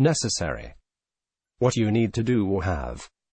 necessary. What you need to do or have